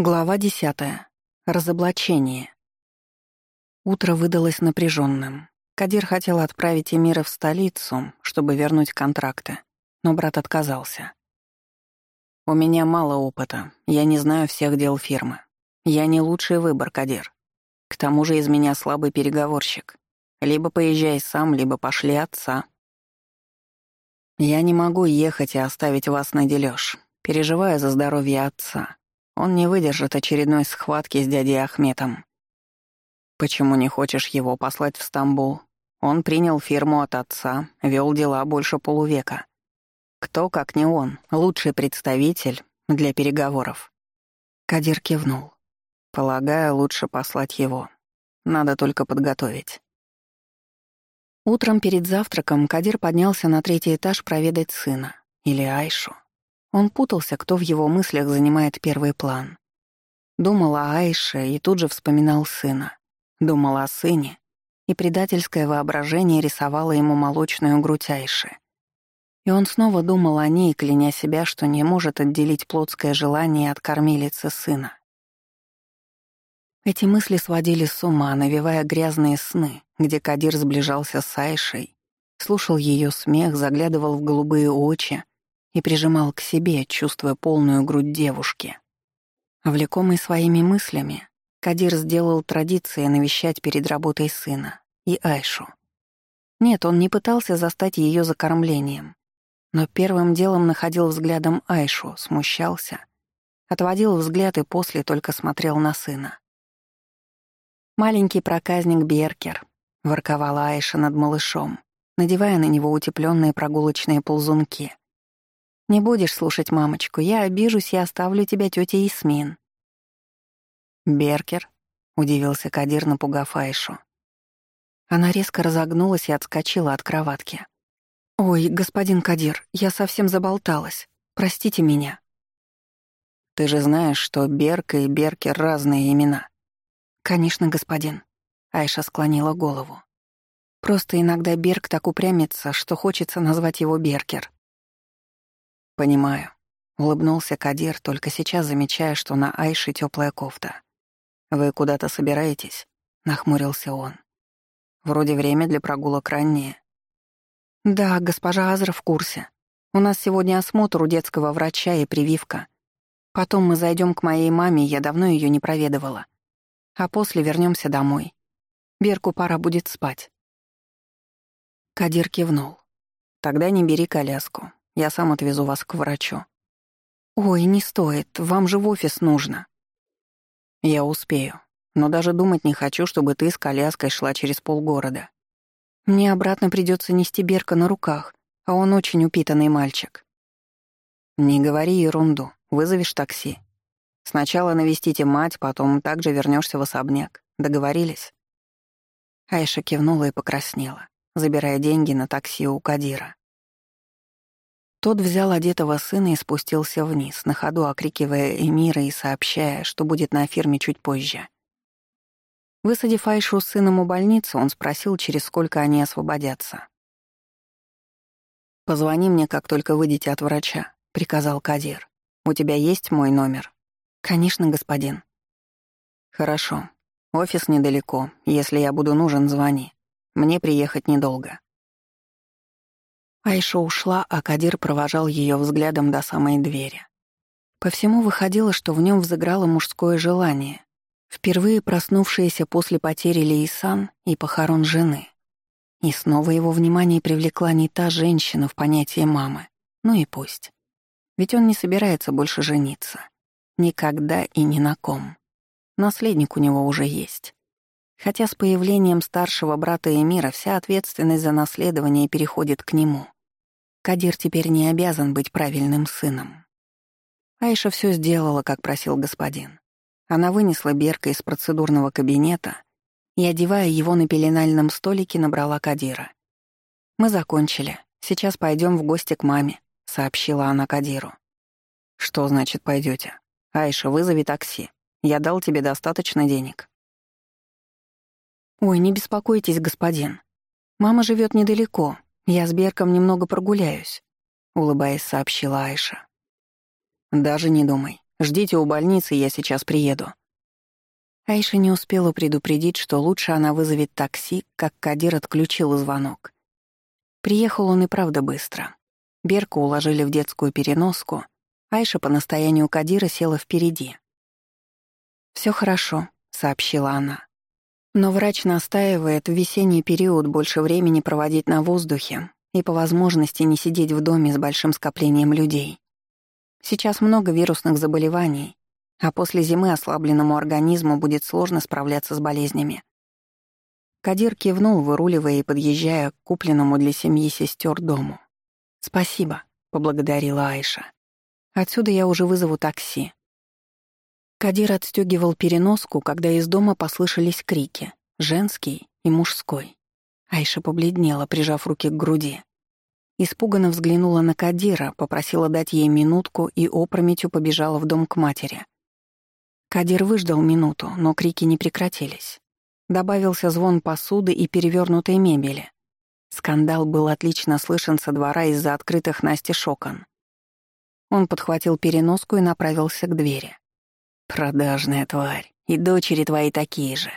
Глава десятая. Разоблачение. Утро выдалось напряженным. Кадир хотел отправить Эмира в столицу, чтобы вернуть контракты, но брат отказался. «У меня мало опыта, я не знаю всех дел фирмы. Я не лучший выбор, Кадир. К тому же из меня слабый переговорщик. Либо поезжай сам, либо пошли отца. Я не могу ехать и оставить вас на дележ, переживая за здоровье отца. Он не выдержит очередной схватки с дядей Ахметом. Почему не хочешь его послать в Стамбул? Он принял фирму от отца, вел дела больше полувека. Кто, как не он, лучший представитель для переговоров? Кадир кивнул. Полагаю, лучше послать его. Надо только подготовить. Утром перед завтраком Кадир поднялся на третий этаж проведать сына. Или Айшу. Он путался, кто в его мыслях занимает первый план. Думал о Айше и тут же вспоминал сына. Думал о сыне, и предательское воображение рисовало ему молочную грудь Айши. И он снова думал о ней, кляня себя, что не может отделить плотское желание от кормилицы сына. Эти мысли сводили с ума, навевая грязные сны, где Кадир сближался с Айшей, слушал ее смех, заглядывал в голубые очи, и прижимал к себе, чувствуя полную грудь девушки. Влекомый своими мыслями, Кадир сделал традицией навещать перед работой сына и Айшу. Нет, он не пытался застать ее за кормлением, но первым делом находил взглядом Айшу, смущался, отводил взгляд и после только смотрел на сына. «Маленький проказник Беркер», — ворковала Айша над малышом, надевая на него утепленные прогулочные ползунки — не будешь слушать мамочку, я обижусь и оставлю тебя тёте Исмин». «Беркер?» — удивился Кадир, напугав Айшу. Она резко разогнулась и отскочила от кроватки. «Ой, господин Кадир, я совсем заболталась. Простите меня». «Ты же знаешь, что Берка и Беркер — разные имена». «Конечно, господин», — Айша склонила голову. «Просто иногда Берг так упрямится, что хочется назвать его Беркер». «Понимаю», — улыбнулся Кадир, только сейчас замечая, что на Айше теплая кофта. «Вы куда-то собираетесь?» — нахмурился он. «Вроде время для прогулок раннее». «Да, госпожа Азра в курсе. У нас сегодня осмотр у детского врача и прививка. Потом мы зайдем к моей маме, я давно ее не проведывала. А после вернемся домой. Берку пора будет спать». Кадир кивнул. «Тогда не бери коляску. Я сам отвезу вас к врачу». «Ой, не стоит, вам же в офис нужно». «Я успею, но даже думать не хочу, чтобы ты с коляской шла через полгорода. Мне обратно придется нести Берка на руках, а он очень упитанный мальчик». «Не говори ерунду, вызовешь такси. Сначала навестите мать, потом также вернешься в особняк. Договорились?» Айша кивнула и покраснела, забирая деньги на такси у Кадира. Тот взял одетого сына и спустился вниз, на ходу окрикивая Эмира и сообщая, что будет на фирме чуть позже. Высадив Айшу с сыном у больницы, он спросил, через сколько они освободятся. «Позвони мне, как только выйдете от врача», — приказал Кадир. «У тебя есть мой номер?» «Конечно, господин». «Хорошо. Офис недалеко. Если я буду нужен, звони. Мне приехать недолго». Айша ушла, а Кадир провожал ее взглядом до самой двери. По всему выходило, что в нем взыграло мужское желание, впервые проснувшееся после потери Лейсан и похорон жены. И снова его внимание привлекла не та женщина в понятии мамы. Ну и пусть. Ведь он не собирается больше жениться. Никогда и ни на ком. Наследник у него уже есть. Хотя с появлением старшего брата Эмира вся ответственность за наследование переходит к нему — Кадир теперь не обязан быть правильным сыном. Айша все сделала, как просил господин. Она вынесла Берка из процедурного кабинета и, одевая его на пеленальном столике, набрала Кадира. «Мы закончили. Сейчас пойдем в гости к маме», — сообщила она Кадиру. «Что значит пойдете? Айша, вызови такси. Я дал тебе достаточно денег». «Ой, не беспокойтесь, господин. Мама живет недалеко, «Я с Берком немного прогуляюсь», — улыбаясь, сообщила Айша. «Даже не думай. Ждите у больницы, я сейчас приеду». Айша не успела предупредить, что лучше она вызовет такси, как Кадир отключил звонок. Приехал он и правда быстро. Берку уложили в детскую переноску, Айша по настоянию Кадира села впереди. Все хорошо», — сообщила она. Но врач настаивает в весенний период больше времени проводить на воздухе и по возможности не сидеть в доме с большим скоплением людей. Сейчас много вирусных заболеваний, а после зимы ослабленному организму будет сложно справляться с болезнями. Кадир кивнул, выруливая и подъезжая к купленному для семьи сестер дому. «Спасибо», — поблагодарила Айша. «Отсюда я уже вызову такси. Кадир отстегивал переноску, когда из дома послышались крики, женский и мужской. Айша побледнела, прижав руки к груди. Испуганно взглянула на Кадира, попросила дать ей минутку и опрометью побежала в дом к матери. Кадир выждал минуту, но крики не прекратились. Добавился звон посуды и перевернутой мебели. Скандал был отлично слышен со двора из-за открытых Насти окон. Он подхватил переноску и направился к двери. «Продажная тварь. И дочери твои такие же.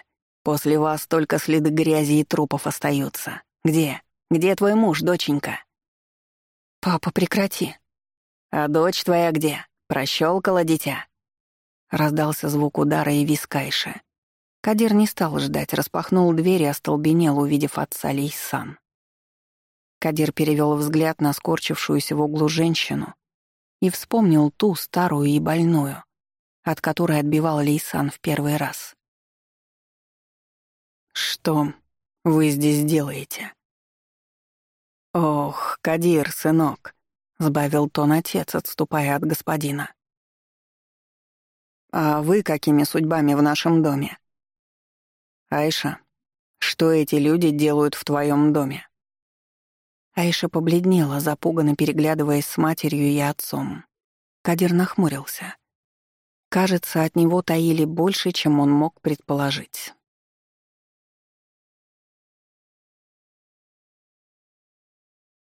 После вас только следы грязи и трупов остаются. Где? Где твой муж, доченька?» «Папа, прекрати». «А дочь твоя где? Прощелкала дитя?» Раздался звук удара и вискайше. Кадир не стал ждать, распахнул дверь и остолбенел, увидев отца Лейсан. Кадир перевел взгляд на скорчившуюся в углу женщину и вспомнил ту старую и больную, от которой отбивал Лейсан в первый раз. «Что вы здесь делаете?» «Ох, Кадир, сынок», — сбавил тон отец, отступая от господина. «А вы какими судьбами в нашем доме?» «Айша, что эти люди делают в твоем доме?» Айша побледнела, запуганно переглядываясь с матерью и отцом. Кадир нахмурился. Кажется, от него таили больше, чем он мог предположить.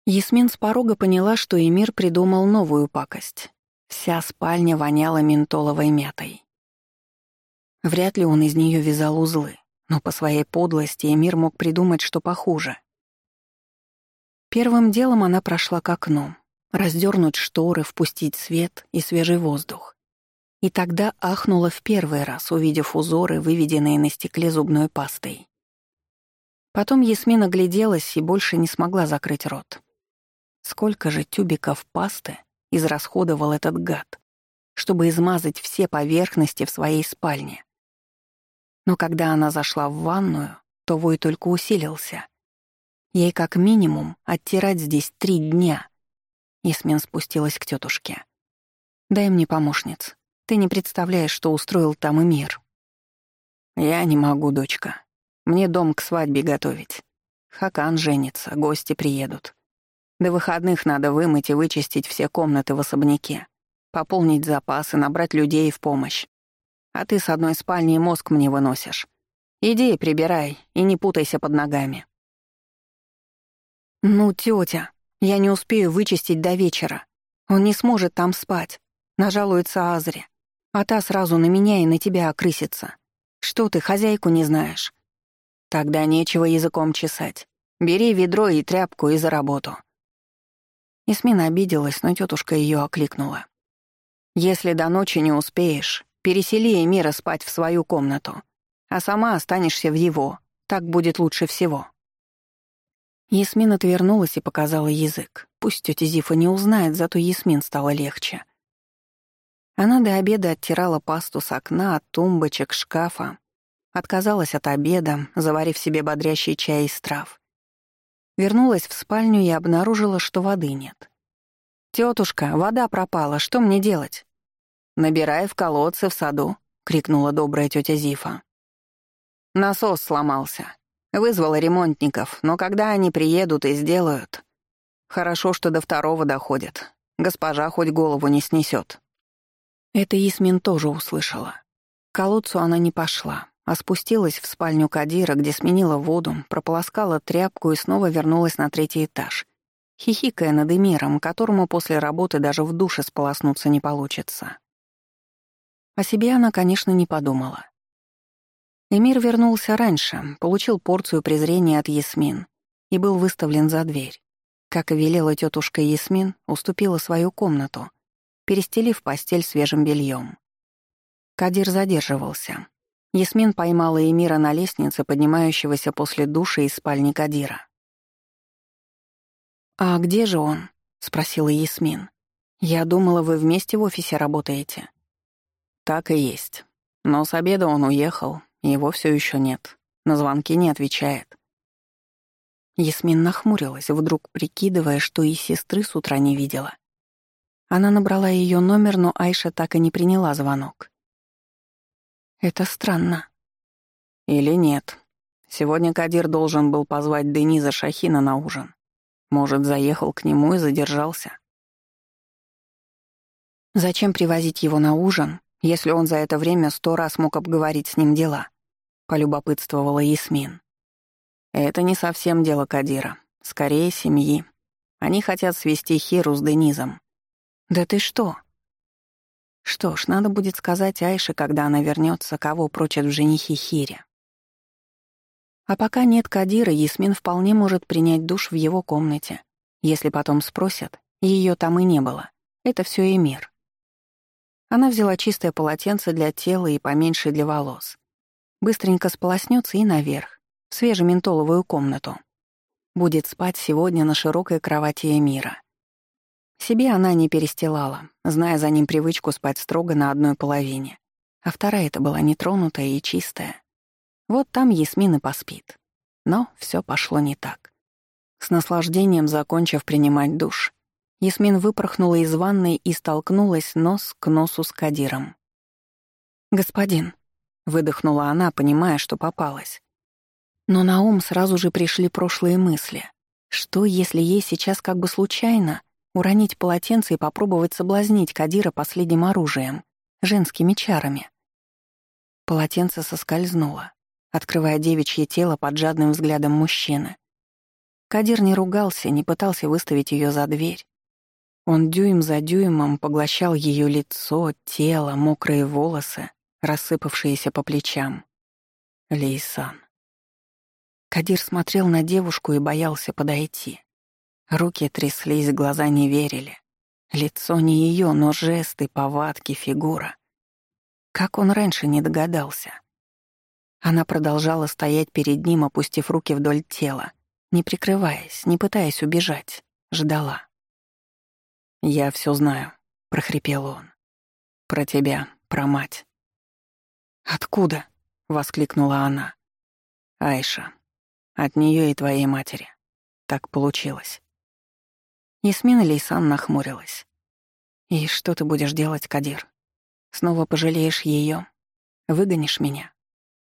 Ясмин с порога поняла, что Эмир придумал новую пакость. Вся спальня воняла ментоловой мятой. Вряд ли он из нее вязал узлы, но по своей подлости Эмир мог придумать, что похуже. Первым делом она прошла к окну, раздернуть шторы, впустить свет и свежий воздух. И тогда ахнула в первый раз, увидев узоры, выведенные на стекле зубной пастой. Потом Ясмин огляделась и больше не смогла закрыть рот. Сколько же тюбиков пасты израсходовал этот гад, чтобы измазать все поверхности в своей спальне. Но когда она зашла в ванную, то вой только усилился. Ей как минимум оттирать здесь три дня. Ясмин спустилась к тетушке. «Дай мне помощниц», ты не представляешь, что устроил там и мир. Я не могу, дочка. Мне дом к свадьбе готовить. Хакан женится, гости приедут. До выходных надо вымыть и вычистить все комнаты в особняке, пополнить запасы, набрать людей в помощь. А ты с одной спальни мозг мне выносишь. Иди и прибирай, и не путайся под ногами. Ну, тетя, я не успею вычистить до вечера. Он не сможет там спать. Нажалуется Азре а та сразу на меня и на тебя окрысится. Что ты, хозяйку не знаешь? Тогда нечего языком чесать. Бери ведро и тряпку и за работу. Исмина обиделась, но тетушка ее окликнула. «Если до ночи не успеешь, пересели Эмира спать в свою комнату, а сама останешься в его, так будет лучше всего». Ясмин отвернулась и показала язык. Пусть тетя Зифа не узнает, зато Ясмин стало легче. Она до обеда оттирала пасту с окна, от тумбочек, шкафа. Отказалась от обеда, заварив себе бодрящий чай из трав. Вернулась в спальню и обнаружила, что воды нет. «Тётушка, вода пропала, что мне делать?» «Набирай в колодце в саду», — крикнула добрая тётя Зифа. Насос сломался. Вызвала ремонтников, но когда они приедут и сделают... Хорошо, что до второго доходит. Госпожа хоть голову не снесет. Это Исмин тоже услышала. К колодцу она не пошла, а спустилась в спальню Кадира, где сменила воду, прополоскала тряпку и снова вернулась на третий этаж, хихикая над Эмиром, которому после работы даже в душе сполоснуться не получится. О себе она, конечно, не подумала. Эмир вернулся раньше, получил порцию презрения от Ясмин и был выставлен за дверь. Как и велела тетушка Ясмин, уступила свою комнату, перестелив постель свежим бельем. Кадир задерживался. Ясмин поймала Эмира на лестнице, поднимающегося после души из спальни Кадира. «А где же он?» — спросила Ясмин. «Я думала, вы вместе в офисе работаете». «Так и есть. Но с обеда он уехал, его все еще нет. На звонки не отвечает». Ясмин нахмурилась, вдруг прикидывая, что и сестры с утра не видела. Она набрала ее номер, но Айша так и не приняла звонок. «Это странно». «Или нет. Сегодня Кадир должен был позвать Дениза Шахина на ужин. Может, заехал к нему и задержался. Зачем привозить его на ужин, если он за это время сто раз мог обговорить с ним дела? Полюбопытствовала Ясмин. Это не совсем дело Кадира. Скорее, семьи. Они хотят свести Хиру с Денизом. Да ты что? Что ж, надо будет сказать Айше, когда она вернется, кого прочат в женихи Хире. А пока нет Кадира, Ясмин вполне может принять душ в его комнате. Если потом спросят, ее там и не было. Это все и мир. Она взяла чистое полотенце для тела и поменьше для волос. Быстренько сполоснется и наверх, в свежементоловую комнату. Будет спать сегодня на широкой кровати Эмира. Себе она не перестилала, зная за ним привычку спать строго на одной половине. А вторая-то была нетронутая и чистая. Вот там Ясмин и поспит. Но все пошло не так. С наслаждением закончив принимать душ, Ясмин выпорхнула из ванной и столкнулась нос к носу с Кадиром. «Господин», — выдохнула она, понимая, что попалась. Но на ум сразу же пришли прошлые мысли. Что, если ей сейчас как бы случайно уронить полотенце и попробовать соблазнить Кадира последним оружием, женскими чарами? Полотенце соскользнуло открывая девичье тело под жадным взглядом мужчины. Кадир не ругался, не пытался выставить ее за дверь. Он дюйм за дюймом поглощал ее лицо, тело, мокрые волосы, рассыпавшиеся по плечам. Лейсан. Кадир смотрел на девушку и боялся подойти. Руки тряслись, глаза не верили. Лицо не ее, но жесты, повадки, фигура. Как он раньше не догадался? Она продолжала стоять перед ним, опустив руки вдоль тела, не прикрываясь, не пытаясь убежать. Ждала. «Я все знаю», — прохрипел он. «Про тебя, про мать». «Откуда?» — воскликнула она. «Айша. От нее и твоей матери. Так получилось». Ясмина Лейсан нахмурилась. «И что ты будешь делать, Кадир? Снова пожалеешь ее? Выгонишь меня?»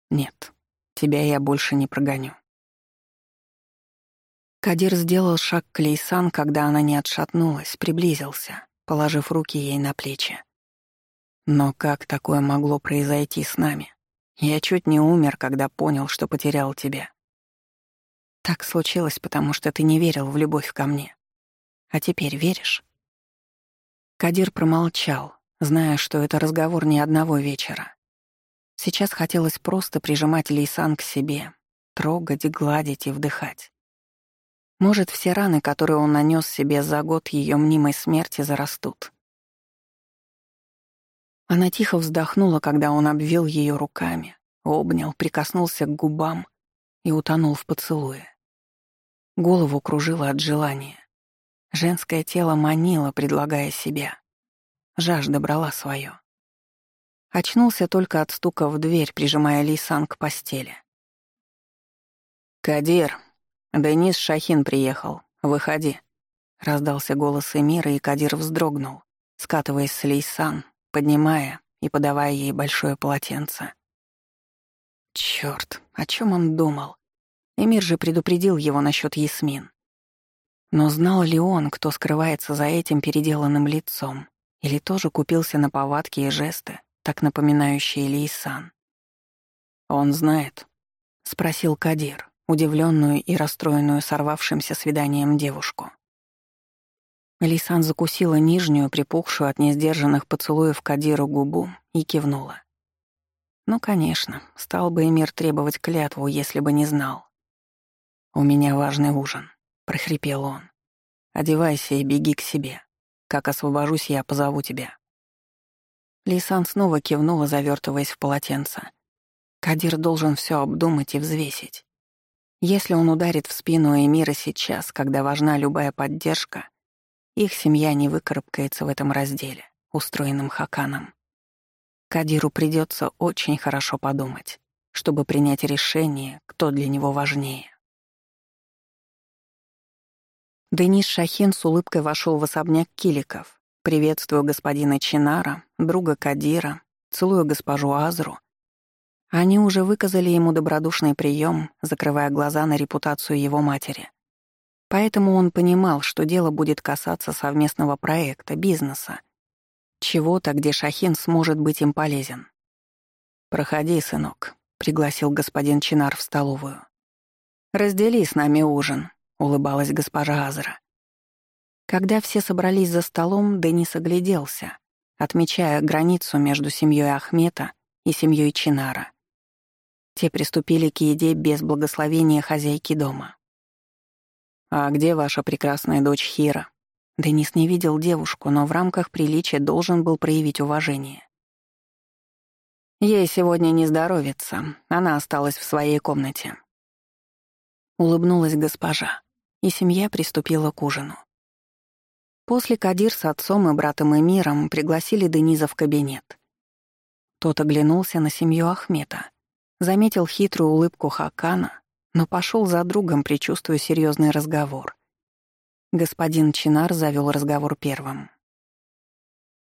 Нет, тебя я больше не прогоню. Кадир сделал шаг к Лейсан, когда она не отшатнулась, приблизился, положив руки ей на плечи. Но как такое могло произойти с нами? Я чуть не умер, когда понял, что потерял тебя. Так случилось, потому что ты не верил в любовь ко мне. А теперь веришь? Кадир промолчал, зная, что это разговор не одного вечера. Сейчас хотелось просто прижимать Лейсан к себе, трогать, гладить и вдыхать. Может, все раны, которые он нанес себе за год ее мнимой смерти, зарастут. Она тихо вздохнула, когда он обвил ее руками, обнял, прикоснулся к губам и утонул в поцелуе. Голову кружило от желания. Женское тело манило, предлагая себя. Жажда брала свое. Очнулся только от стука в дверь, прижимая Лисан к постели. «Кадир, Денис Шахин приехал. Выходи», — раздался голос Эмира, и Кадир вздрогнул, скатываясь с Лейсан, поднимая и подавая ей большое полотенце. Чёрт, о чем он думал? Эмир же предупредил его насчет Ясмин. Но знал ли он, кто скрывается за этим переделанным лицом, или тоже купился на повадки и жесты, так напоминающие Лейсан. «Он знает?» — спросил Кадир, удивленную и расстроенную сорвавшимся свиданием девушку. Лисан закусила нижнюю, припухшую от несдержанных поцелуев Кадиру губу и кивнула. Ну, конечно, стал бы Эмир требовать клятву, если бы не знал. «У меня важный ужин», — прохрипел он. «Одевайся и беги к себе. Как освобожусь, я позову тебя». Лисан снова кивнула, завертываясь в полотенце. Кадир должен все обдумать и взвесить. Если он ударит в спину Эмира сейчас, когда важна любая поддержка, их семья не выкарабкается в этом разделе, устроенном Хаканом. Кадиру придется очень хорошо подумать, чтобы принять решение, кто для него важнее. Денис Шахин с улыбкой вошел в особняк Киликов, приветствуя господина Чинара, друга Кадира, целуя госпожу Азру. Они уже выказали ему добродушный прием, закрывая глаза на репутацию его матери. Поэтому он понимал, что дело будет касаться совместного проекта, бизнеса. Чего-то, где Шахин сможет быть им полезен. «Проходи, сынок», — пригласил господин Чинар в столовую. «Раздели с нами ужин», — улыбалась госпожа Азра. Когда все собрались за столом, Денис огляделся, отмечая границу между семьей Ахмета и семьей Чинара. Те приступили к еде без благословения хозяйки дома. «А где ваша прекрасная дочь Хира?» Денис не видел девушку, но в рамках приличия должен был проявить уважение. «Ей сегодня не здоровится, она осталась в своей комнате». Улыбнулась госпожа, и семья приступила к ужину. После Кадир с отцом и братом Эмиром пригласили Дениза в кабинет. Тот оглянулся на семью Ахмета, заметил хитрую улыбку Хакана но пошел за другом, предчувствуя серьезный разговор. Господин Чинар завел разговор первым.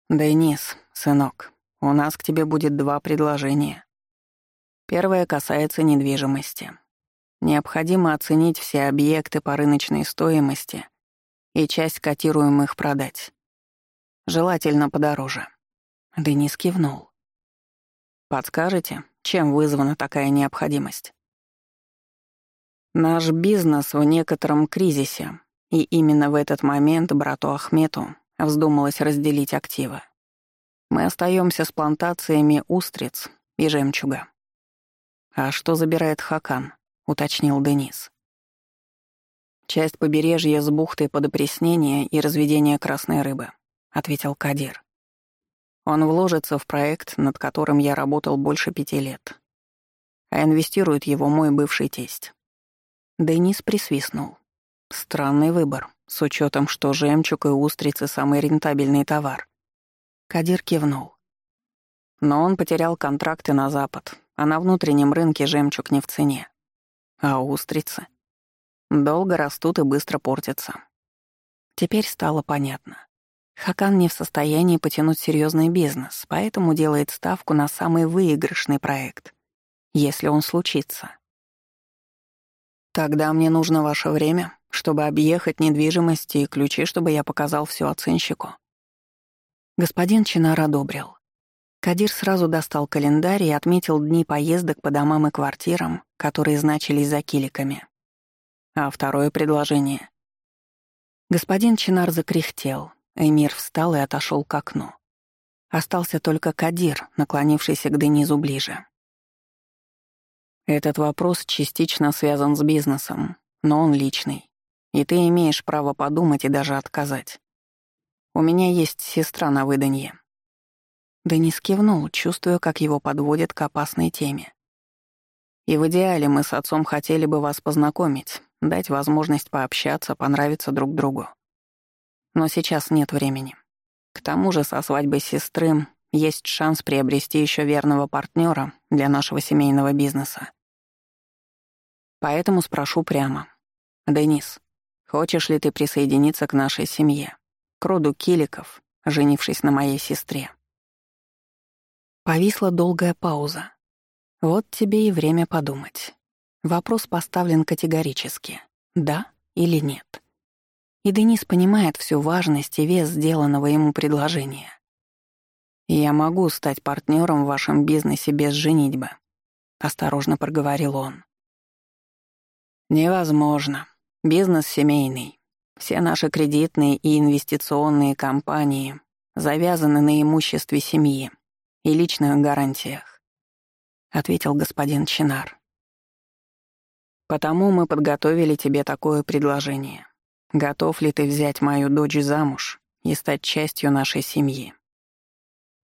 «Денис, сынок, у нас к тебе будет два предложения. Первое касается недвижимости. Необходимо оценить все объекты по рыночной стоимости и часть котируемых продать. Желательно подороже». Денис кивнул. «Подскажете, чем вызвана такая необходимость?» Наш бизнес в некотором кризисе, и именно в этот момент брату Ахмету вздумалось разделить активы. Мы остаемся с плантациями устриц и жемчуга. «А что забирает Хакан?» — уточнил Денис. «Часть побережья с бухтой под опреснение и разведение красной рыбы», — ответил Кадир. «Он вложится в проект, над которым я работал больше пяти лет. А инвестирует его мой бывший тесть. Денис присвистнул. Странный выбор, с учетом, что жемчуг и устрицы — самый рентабельный товар. Кадир кивнул. Но он потерял контракты на Запад, а на внутреннем рынке жемчуг не в цене. А устрицы? Долго растут и быстро портятся. Теперь стало понятно. Хакан не в состоянии потянуть серьезный бизнес, поэтому делает ставку на самый выигрышный проект, если он случится. Тогда мне нужно ваше время, чтобы объехать недвижимость и ключи, чтобы я показал все оценщику. Господин Чинар одобрил. Кадир сразу достал календарь и отметил дни поездок по домам и квартирам, которые значились за киликами. А второе предложение. Господин Чинар закряхтел. Эмир встал и отошел к окну. Остался только Кадир, наклонившийся к Денизу ближе. Этот вопрос частично связан с бизнесом, но он личный. И ты имеешь право подумать и даже отказать. У меня есть сестра на выданье». Денис кивнул, чувствуя, как его подводят к опасной теме. «И в идеале мы с отцом хотели бы вас познакомить, дать возможность пообщаться, понравиться друг другу. Но сейчас нет времени. К тому же со свадьбой сестры есть шанс приобрести еще верного партнера для нашего семейного бизнеса. Поэтому спрошу прямо. Денис, хочешь ли ты присоединиться к нашей семье, к роду Киликов, женившись на моей сестре?» Повисла долгая пауза. Вот тебе и время подумать. Вопрос поставлен категорически. Да или нет? И Денис понимает всю важность и вес сделанного ему предложения. «Я могу стать партнером в вашем бизнесе без женитьбы», — осторожно проговорил он. «Невозможно. Бизнес семейный. Все наши кредитные и инвестиционные компании завязаны на имуществе семьи и личных гарантиях», — ответил господин Чинар. «Потому мы подготовили тебе такое предложение. Готов ли ты взять мою дочь замуж и стать частью нашей семьи?»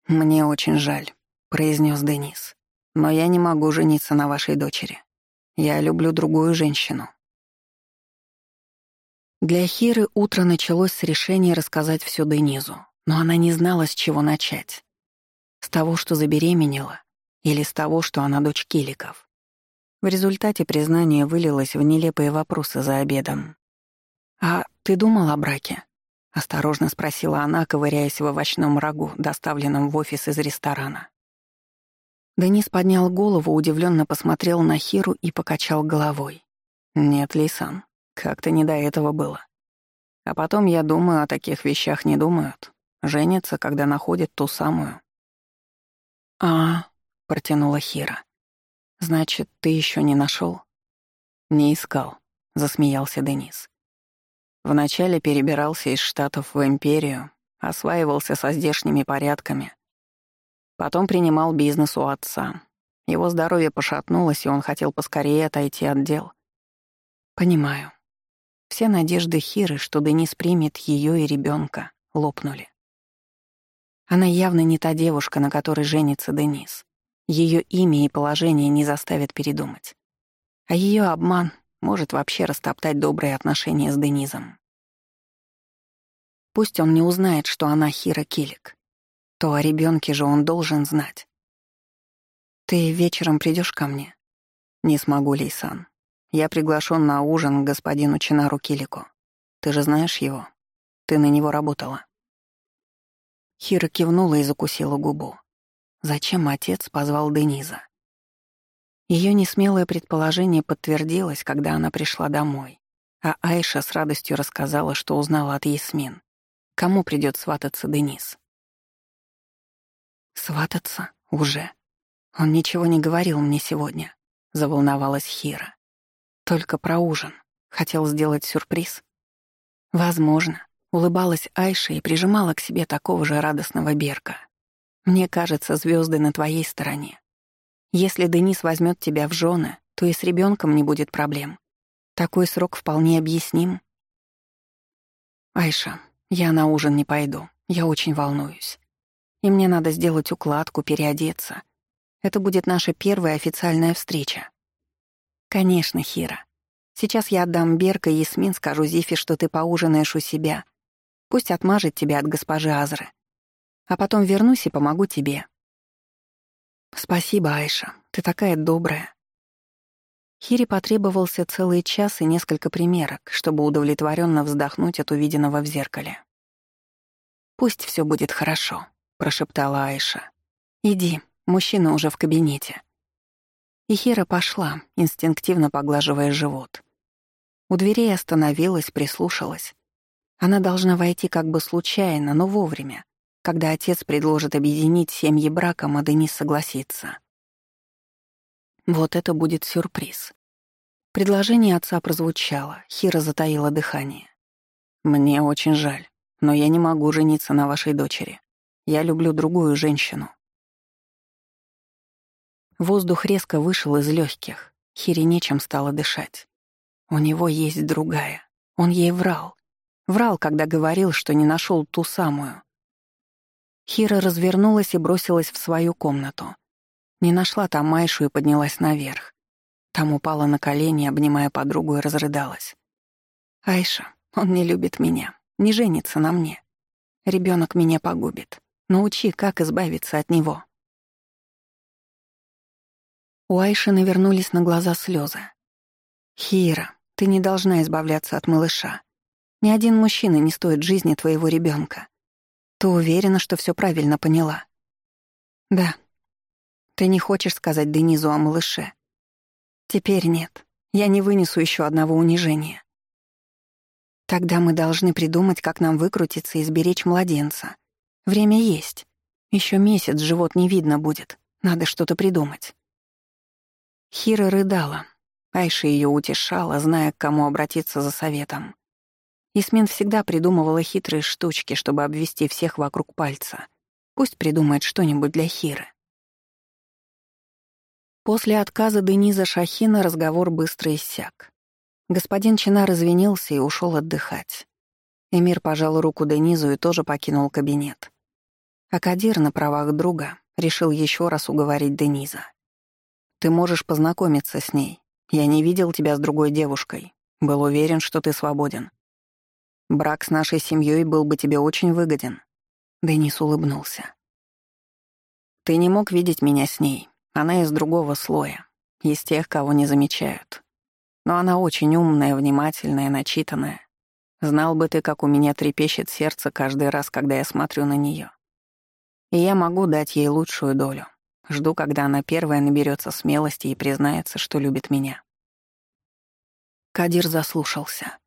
«Мне очень жаль», — произнес Денис. «Но я не могу жениться на вашей дочери. Я люблю другую женщину». Для Хиры утро началось с решения рассказать все Денизу, но она не знала, с чего начать. С того, что забеременела, или с того, что она дочь Киликов. В результате признание вылилось в нелепые вопросы за обедом. «А ты думал о браке?» — осторожно спросила она, ковыряясь в овощном рагу, доставленном в офис из ресторана. Денис поднял голову, удивленно посмотрел на Хиру и покачал головой. «Нет, Лисан, как-то не до этого было. А потом, я думаю, о таких вещах не думают. Женятся, когда находят ту самую. «А, — протянула Хира. «Значит, ты еще не нашел? «Не искал», — засмеялся Денис. Вначале перебирался из Штатов в Империю, осваивался со здешними порядками. Потом принимал бизнес у отца. Его здоровье пошатнулось, и он хотел поскорее отойти от дел. «Понимаю», все надежды Хиры, что Денис примет ее и ребенка, лопнули. Она явно не та девушка, на которой женится Денис. Ее имя и положение не заставят передумать. А ее обман может вообще растоптать добрые отношения с Денизом. Пусть он не узнает, что она Хира Килик. То о ребенке же он должен знать. «Ты вечером придешь ко мне?» «Не смогу, Лейсан. Я приглашен на ужин к господину Чинару Килику. Ты же знаешь его? Ты на него работала». Хира кивнула и закусила губу. Зачем отец позвал Дениза? Ее несмелое предположение подтвердилось, когда она пришла домой, а Айша с радостью рассказала, что узнала от Ясмин. Кому придет свататься Денис? «Свататься? Уже? Он ничего не говорил мне сегодня», — заволновалась Хира. Только про ужин. Хотел сделать сюрприз. Возможно. Улыбалась Айша и прижимала к себе такого же радостного Берка. Мне кажется, звезды на твоей стороне. Если Денис возьмет тебя в жены, то и с ребенком не будет проблем. Такой срок вполне объясним. Айша, я на ужин не пойду. Я очень волнуюсь. И мне надо сделать укладку, переодеться. Это будет наша первая официальная встреча. «Конечно, Хира. Сейчас я отдам Берка и Ясмин, скажу Зифе, что ты поужинаешь у себя. Пусть отмажет тебя от госпожи Азры. А потом вернусь и помогу тебе». «Спасибо, Айша. Ты такая добрая». Хире потребовался целый час и несколько примерок, чтобы удовлетворенно вздохнуть от увиденного в зеркале. «Пусть все будет хорошо», — прошептала Айша. «Иди, мужчина уже в кабинете». И Хира пошла, инстинктивно поглаживая живот. У дверей остановилась, прислушалась. Она должна войти как бы случайно, но вовремя, когда отец предложит объединить семьи браком, а Денис согласится. Вот это будет сюрприз. Предложение отца прозвучало, Хира затаила дыхание. «Мне очень жаль, но я не могу жениться на вашей дочери. Я люблю другую женщину». Воздух резко вышел из легких. Хире нечем стало дышать. У него есть другая. Он ей врал. Врал, когда говорил, что не нашел ту самую. Хира развернулась и бросилась в свою комнату. Не нашла там Майшу и поднялась наверх. Там упала на колени, обнимая подругу и разрыдалась. «Айша, он не любит меня, не женится на мне. Ребенок меня погубит. Научи, как избавиться от него». У Айши навернулись на глаза слезы. «Хира, ты не должна избавляться от малыша. Ни один мужчина не стоит жизни твоего ребенка. Ты уверена, что все правильно поняла?» «Да. Ты не хочешь сказать Денизу о малыше?» «Теперь нет. Я не вынесу еще одного унижения. Тогда мы должны придумать, как нам выкрутиться и сберечь младенца. Время есть. Еще месяц живот не видно будет. Надо что-то придумать». Хира рыдала. Айша ее утешала, зная, к кому обратиться за советом. Исмин всегда придумывала хитрые штучки, чтобы обвести всех вокруг пальца. Пусть придумает что-нибудь для Хиры. После отказа Дениза Шахина разговор быстро иссяк. Господин Чинар извинился и ушел отдыхать. Эмир пожал руку Денизу и тоже покинул кабинет. А Кадир на правах друга решил еще раз уговорить Дениза. «Ты можешь познакомиться с ней. Я не видел тебя с другой девушкой. Был уверен, что ты свободен. Брак с нашей семьей был бы тебе очень выгоден». Денис улыбнулся. «Ты не мог видеть меня с ней. Она из другого слоя, из тех, кого не замечают. Но она очень умная, внимательная, начитанная. Знал бы ты, как у меня трепещет сердце каждый раз, когда я смотрю на нее. И я могу дать ей лучшую долю. Жду, когда она первая наберется смелости и признается, что любит меня. Кадир заслушался.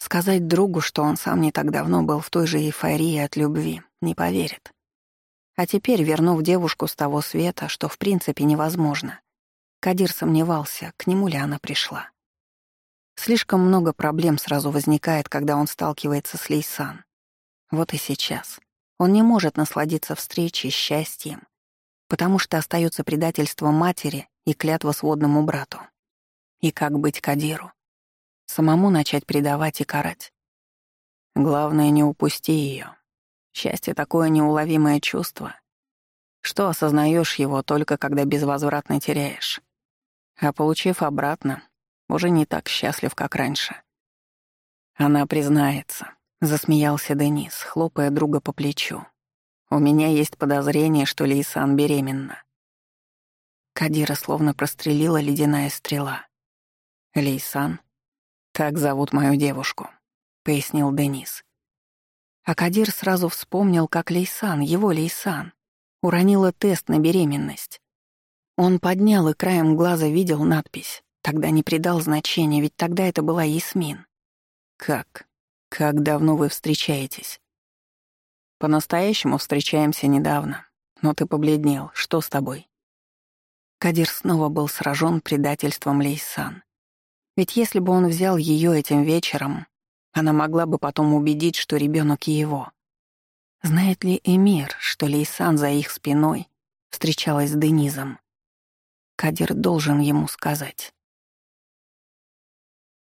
Сказать другу, что он сам не так давно был в той же эйфории от любви, не поверит. А теперь, вернув девушку с того света, что в принципе невозможно, Кадир сомневался, к нему ли она пришла. Слишком много проблем сразу возникает, когда он сталкивается с Лейсан. Вот и сейчас. Он не может насладиться встречей, счастьем, потому что остается предательство матери и клятва сводному брату. И как быть Кадиру? Самому начать предавать и карать. Главное, не упусти ее. Счастье — такое неуловимое чувство, что осознаешь его только когда безвозвратно теряешь. А получив обратно, уже не так счастлив, как раньше. Она признается, засмеялся Денис, хлопая друга по плечу. У меня есть подозрение, что Лейсан беременна. Кадира словно прострелила ледяная стрела. Лейсан? Так зовут мою девушку, пояснил Денис. А Кадир сразу вспомнил, как Лейсан, его Лейсан, уронила тест на беременность. Он поднял и краем глаза видел надпись Тогда не придал значения, ведь тогда это была Ясмин. Как? Как давно вы встречаетесь? По-настоящему встречаемся недавно. Но ты побледнел. Что с тобой? Кадир снова был сражен предательством Лейсан. Ведь если бы он взял ее этим вечером, она могла бы потом убедить, что ребенок его. Знает ли Эмир, что Лейсан за их спиной встречалась с Денизом? Кадир должен ему сказать.